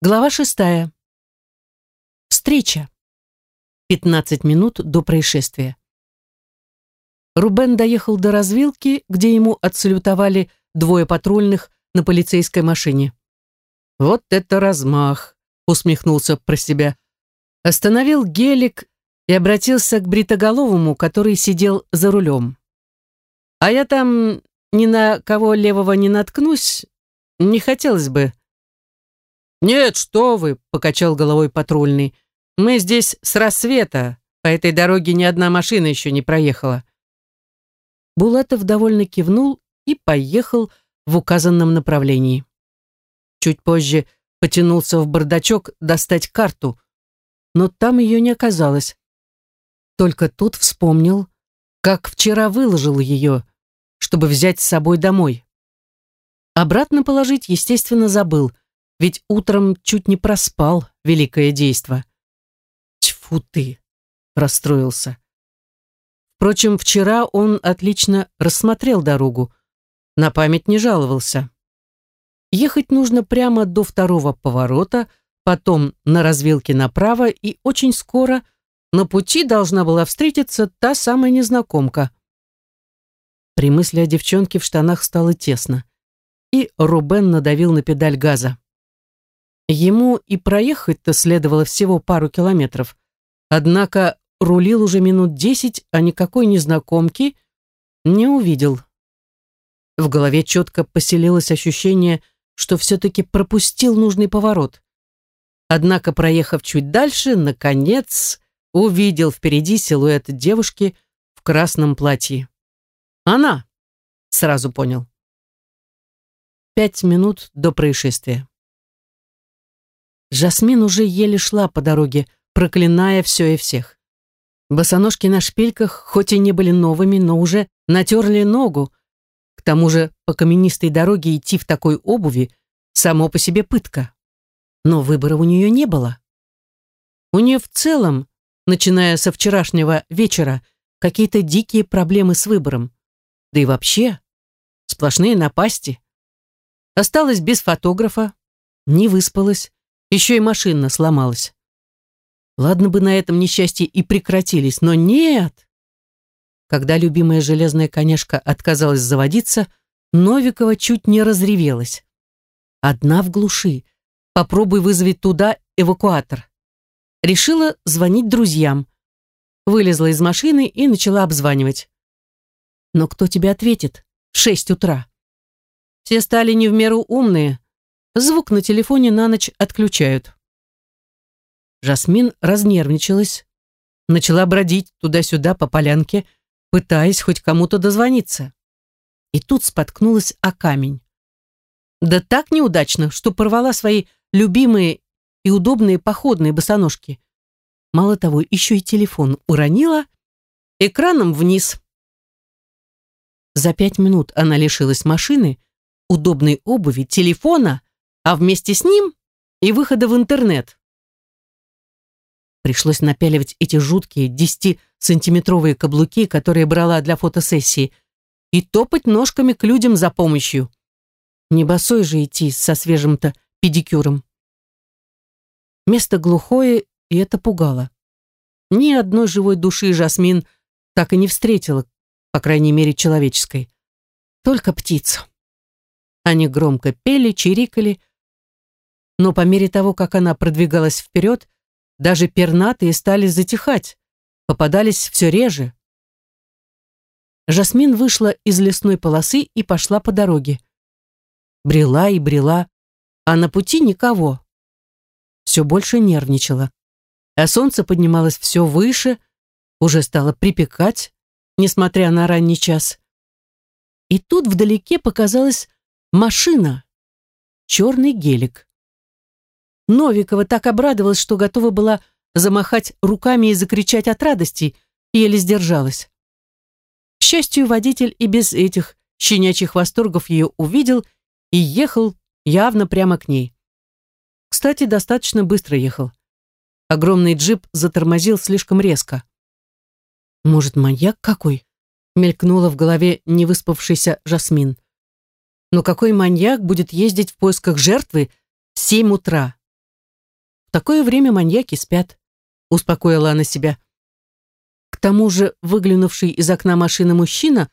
Глава шестая. Встреча. 15 минут до происшествия. Рубен доехал до развилки, где ему отсалютовали двое патрульных на полицейской машине. «Вот это размах!» — усмехнулся про себя. Остановил гелик и обратился к бритоголовому, который сидел за рулем. «А я там ни на кого левого не наткнусь, не хотелось бы». «Нет, что вы!» — покачал головой патрульный. «Мы здесь с рассвета. По этой дороге ни одна машина еще не проехала». Булатов довольно кивнул и поехал в указанном направлении. Чуть позже потянулся в бардачок достать карту, но там ее не оказалось. Только тут вспомнил, как вчера выложил ее, чтобы взять с собой домой. Обратно положить, естественно, забыл — ведь утром чуть не проспал великое действо. Тьфу ты, расстроился. Впрочем, вчера он отлично рассмотрел дорогу, на память не жаловался. Ехать нужно прямо до второго поворота, потом на развилке направо, и очень скоро на пути должна была встретиться та самая незнакомка. При мысли о девчонке в штанах стало тесно, и Рубен надавил на педаль газа. Ему и проехать-то следовало всего пару километров. Однако рулил уже минут десять, а никакой незнакомки не увидел. В голове четко поселилось ощущение, что все-таки пропустил нужный поворот. Однако, проехав чуть дальше, наконец увидел впереди силуэт девушки в красном платье. «Она!» — сразу понял. Пять минут до происшествия. Жасмин уже еле шла по дороге, проклиная все и всех. Босоножки на шпильках, хоть и не были новыми, но уже натерли ногу. К тому же по каменистой дороге идти в такой обуви само по себе пытка. Но выбора у нее не было. У нее в целом, начиная со вчерашнего вечера, какие-то дикие проблемы с выбором. Да и вообще, сплошные напасти. Осталась без фотографа, не выспалась, еще и машина сломалась. Ладно бы на этом несчастье и прекратились, но нет. Когда любимая железная конешка отказалась заводиться, Новикова чуть не разревелась. Одна в глуши. Попробуй вызвать туда эвакуатор. Решила звонить друзьям. Вылезла из машины и начала обзванивать. Но кто тебе ответит? В шесть утра. Все стали не в меру умные, Звук на телефоне на ночь отключают. Жасмин разнервничалась, начала бродить туда-сюда по полянке, пытаясь хоть кому-то дозвониться. И тут споткнулась о камень. Да так неудачно, что порвала свои любимые и удобные походные босоножки. Мало того, еще и телефон уронила экраном вниз. За пять минут она лишилась машины, удобной обуви, телефона а вместе с ним и выхода в интернет. Пришлось напяливать эти жуткие 10-сантиметровые каблуки, которые брала для фотосессии, и топать ножками к людям за помощью. Не босой же идти со свежим-то педикюром. Место глухое, и это пугало. Ни одной живой души Жасмин так и не встретила, по крайней мере, человеческой. Только птиц. Они громко пели, чирикали, но по мере того, как она продвигалась вперед, даже пернатые стали затихать, попадались все реже. Жасмин вышла из лесной полосы и пошла по дороге. Брела и брела, а на пути никого. Все больше нервничала. А солнце поднималось все выше, уже стало припекать, несмотря на ранний час. И тут вдалеке показалась машина, черный гелик. Новикова так обрадовалась, что готова была замахать руками и закричать от радости, еле сдержалась. К счастью, водитель и без этих щенячьих восторгов ее увидел и ехал явно прямо к ней. Кстати, достаточно быстро ехал. Огромный джип затормозил слишком резко. «Может, маньяк какой?» мелькнула в голове невыспавшийся Жасмин. «Но какой маньяк будет ездить в поисках жертвы в семь утра?» Такое время маньяки спят, успокоила она себя. К тому же выглянувший из окна машины мужчина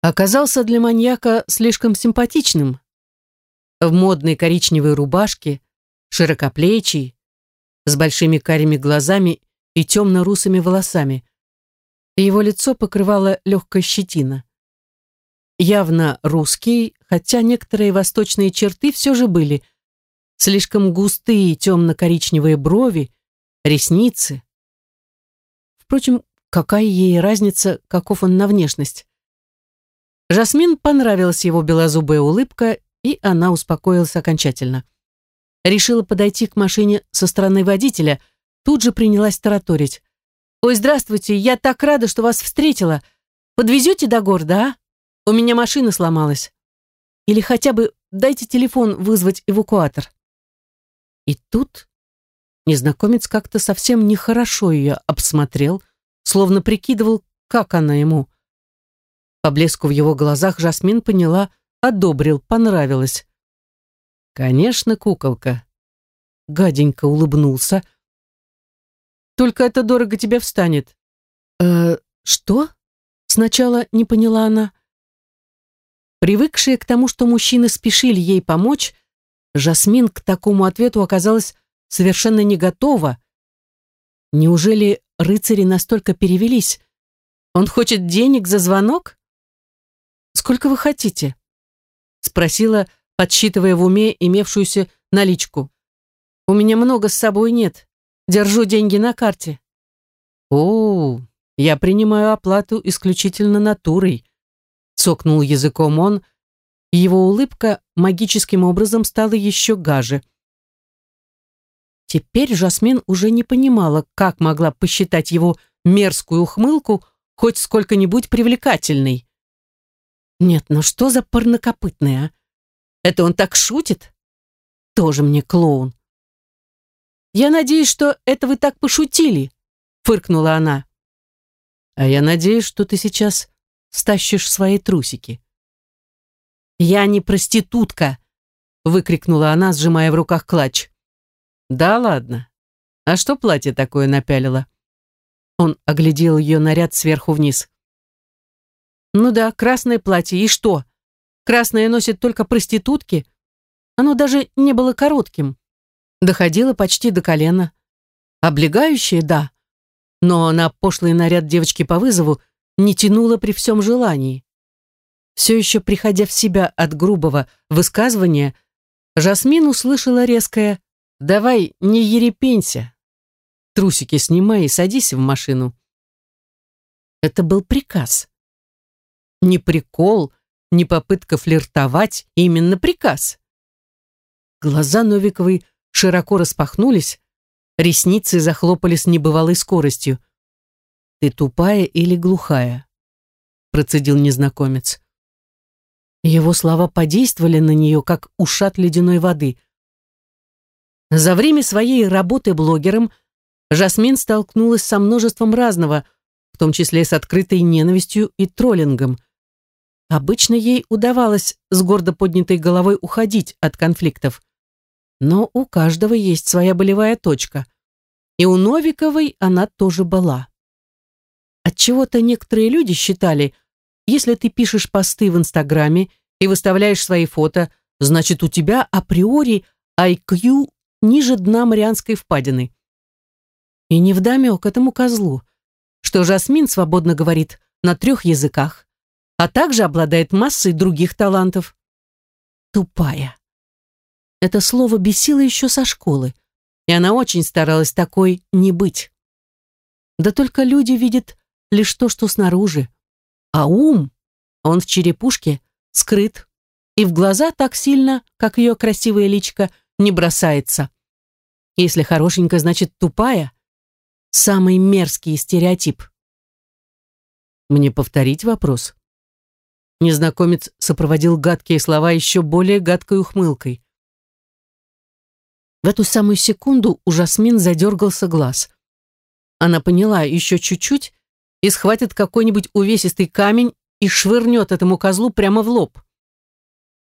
оказался для маньяка слишком симпатичным. В модной коричневой рубашке, широкоплечий, с большими карими глазами и темно-русыми волосами. Его лицо покрывало легкая щетина. Явно русский, хотя некоторые восточные черты все же были. Слишком густые темно-коричневые брови, ресницы. Впрочем, какая ей разница, каков он на внешность? Жасмин понравилась его белозубая улыбка, и она успокоилась окончательно. Решила подойти к машине со стороны водителя, тут же принялась тараторить. «Ой, здравствуйте, я так рада, что вас встретила. Подвезете до города, а? У меня машина сломалась. Или хотя бы дайте телефон вызвать эвакуатор». И тут незнакомец как-то совсем нехорошо ее обсмотрел, словно прикидывал, как она ему. По блеску в его глазах Жасмин поняла, одобрил, понравилось. «Конечно, куколка». Гаденько улыбнулся, только это дорого тебе встанет». «Э, что?» Сначала не поняла она. Привыкшая к тому, что мужчины спешили ей помочь, Жасмин к такому ответу оказалась совершенно не готова. Неужели рыцари настолько перевелись? Он хочет денег за звонок? Сколько вы хотите? Спросила, подсчитывая в уме имевшуюся наличку. У меня много с собой нет. Держу деньги на карте. О, я принимаю оплату исключительно натурой. Цокнул языком он, и его улыбка магическим образом стала еще гаже. Теперь Жасмин уже не понимала, как могла посчитать его мерзкую ухмылку хоть сколько-нибудь привлекательной. Нет, ну что за парнокопытная, а? Это он так шутит? Тоже мне клоун. «Я надеюсь, что это вы так пошутили», — фыркнула она. «А я надеюсь, что ты сейчас стащишь свои трусики». «Я не проститутка», — выкрикнула она, сжимая в руках клатч. «Да ладно. А что платье такое напялило?» Он оглядел ее наряд сверху вниз. «Ну да, красное платье. И что? Красное носит только проститутки? Оно даже не было коротким доходила почти до колена. Облегающая, да, но на пошлый наряд девочки по вызову не тянула при всем желании. Все еще приходя в себя от грубого высказывания, Жасмин услышала резкое «Давай, не ерепенься, трусики снимай и садись в машину». Это был приказ. Не прикол, не попытка флиртовать, именно приказ. Глаза Новиковой широко распахнулись, ресницы захлопали с небывалой скоростью. «Ты тупая или глухая?» процедил незнакомец. Его слова подействовали на нее, как ушат ледяной воды. За время своей работы блогером Жасмин столкнулась со множеством разного, в том числе с открытой ненавистью и троллингом. Обычно ей удавалось с гордо поднятой головой уходить от конфликтов. Но у каждого есть своя болевая точка. И у Новиковой она тоже была. Отчего-то некоторые люди считали, если ты пишешь посты в Инстаграме и выставляешь свои фото, значит у тебя априори IQ ниже дна Марианской впадины. И не вдомек этому козлу, что Жасмин свободно говорит на трех языках, а также обладает массой других талантов. Тупая. Это слово бесило еще со школы, и она очень старалась такой не быть. Да только люди видят лишь то, что снаружи. А ум, он в черепушке, скрыт, и в глаза так сильно, как ее красивая личка, не бросается. Если хорошенькая, значит тупая. Самый мерзкий стереотип. Мне повторить вопрос? Незнакомец сопроводил гадкие слова еще более гадкой ухмылкой. В эту самую секунду у Жасмин задергался глаз. Она поняла, еще чуть-чуть, и схватит какой-нибудь увесистый камень и швырнет этому козлу прямо в лоб.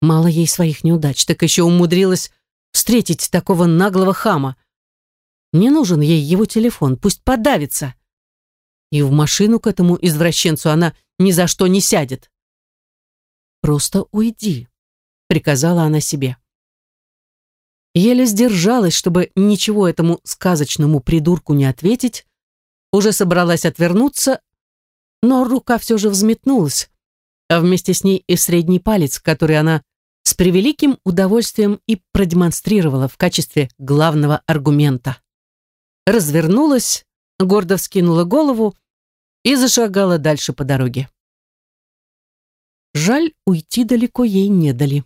Мало ей своих неудач, так еще умудрилась встретить такого наглого хама. Не нужен ей его телефон, пусть подавится. И в машину к этому извращенцу она ни за что не сядет. «Просто уйди», — приказала она себе. Еле сдержалась, чтобы ничего этому сказочному придурку не ответить, уже собралась отвернуться, но рука все же взметнулась, а вместе с ней и средний палец, который она с превеликим удовольствием и продемонстрировала в качестве главного аргумента. Развернулась, гордо вскинула голову и зашагала дальше по дороге. Жаль, уйти далеко ей не дали.